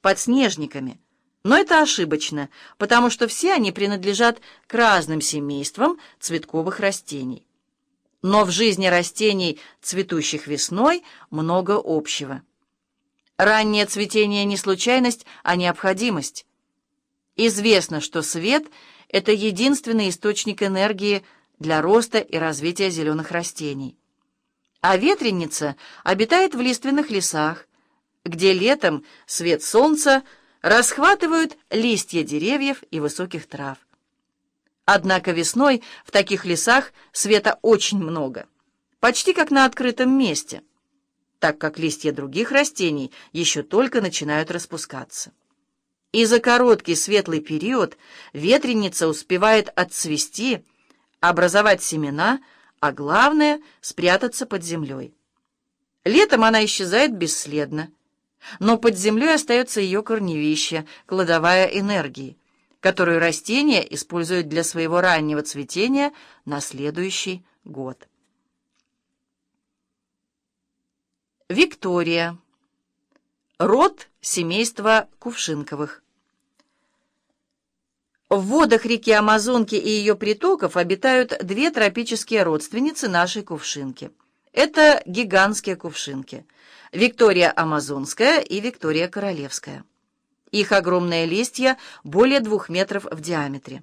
подснежниками. Но это ошибочно, потому что все они принадлежат к разным семействам цветковых растений. Но в жизни растений, цветущих весной, много общего. Раннее цветение не случайность, а необходимость. Известно, что свет — это единственный источник энергии для роста и развития зеленых растений. А ветреница обитает в лиственных лесах, где летом свет солнца расхватывают листья деревьев и высоких трав. Однако весной в таких лесах света очень много, почти как на открытом месте, так как листья других растений еще только начинают распускаться. И за короткий светлый период ветреница успевает отцвести, образовать семена, а главное — спрятаться под землей. Летом она исчезает бесследно, но под землей остается ее корневище, кладовая энергии, которую растения используют для своего раннего цветения на следующий год. Виктория. Род семейства Кувшинковых. В водах реки Амазонки и ее притоков обитают две тропические родственницы нашей кувшинки. Это гигантские кувшинки – Виктория Амазонская и Виктория Королевская. Их огромные листья более двух метров в диаметре.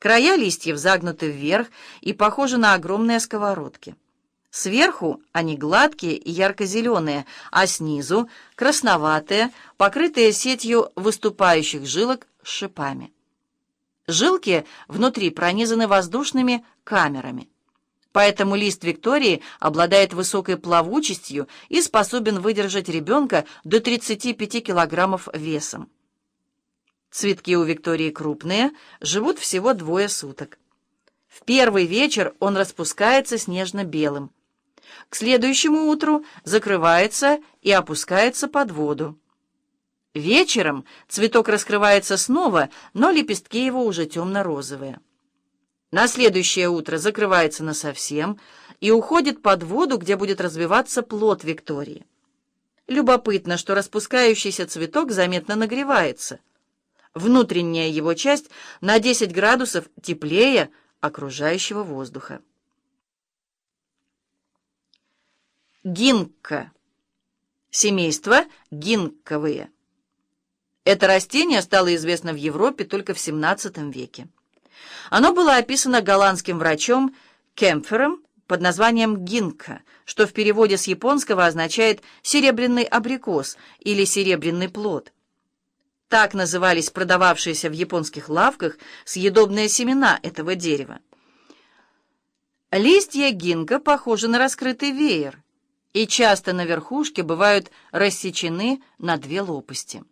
Края листьев загнуты вверх и похожи на огромные сковородки. Сверху они гладкие и ярко-зеленые, а снизу красноватые, покрытые сетью выступающих жилок с шипами. Жилки внутри пронизаны воздушными камерами. Поэтому лист Виктории обладает высокой плавучестью и способен выдержать ребенка до 35 килограммов весом. Цветки у Виктории крупные, живут всего двое суток. В первый вечер он распускается снежно-белым. К следующему утру закрывается и опускается под воду. Вечером цветок раскрывается снова, но лепестки его уже темно-розовые. На следующее утро закрывается насовсем и уходит под воду, где будет развиваться плод Виктории. Любопытно, что распускающийся цветок заметно нагревается. Внутренняя его часть на 10 градусов теплее окружающего воздуха. Гинка. Семейство гинковые. Это растение стало известно в Европе только в XVII веке. Оно было описано голландским врачом Кемпфером под названием гинка, что в переводе с японского означает «серебряный абрикос» или «серебряный плод». Так назывались продававшиеся в японских лавках съедобные семена этого дерева. Листья гинка похожи на раскрытый веер, и часто на верхушке бывают рассечены на две лопасти.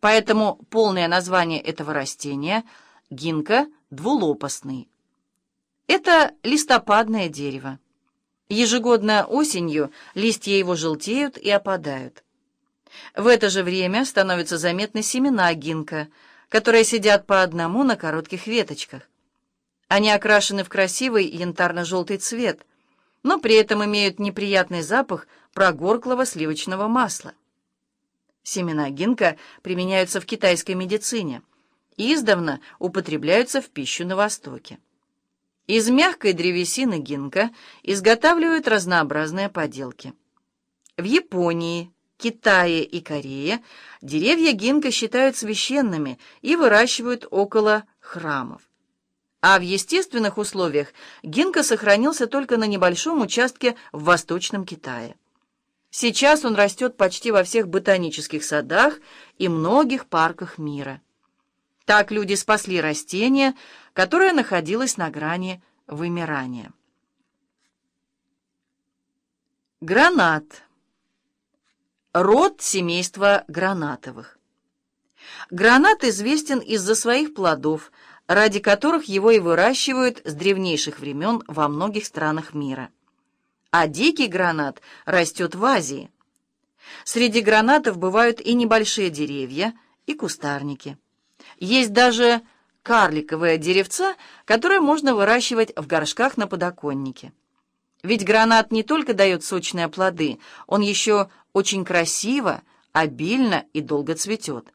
Поэтому полное название этого растения — гинка двулопастный. Это листопадное дерево. Ежегодно осенью листья его желтеют и опадают. В это же время становятся заметны семена гинка, которые сидят по одному на коротких веточках. Они окрашены в красивый янтарно-желтый цвет — но при этом имеют неприятный запах прогорклого сливочного масла. Семена гинка применяются в китайской медицине издавна употребляются в пищу на Востоке. Из мягкой древесины гинка изготавливают разнообразные поделки. В Японии, Китае и Корее деревья гинка считают священными и выращивают около храмов. А в естественных условиях гинка сохранился только на небольшом участке в Восточном Китае. Сейчас он растет почти во всех ботанических садах и многих парках мира. Так люди спасли растение, которое находилось на грани вымирания. Гранат. Род семейства гранатовых. Гранат известен из-за своих плодов – ради которых его и выращивают с древнейших времен во многих странах мира. А дикий гранат растет в Азии. Среди гранатов бывают и небольшие деревья, и кустарники. Есть даже карликовые деревца, которые можно выращивать в горшках на подоконнике. Ведь гранат не только дает сочные плоды, он еще очень красиво обильно и долго цветет.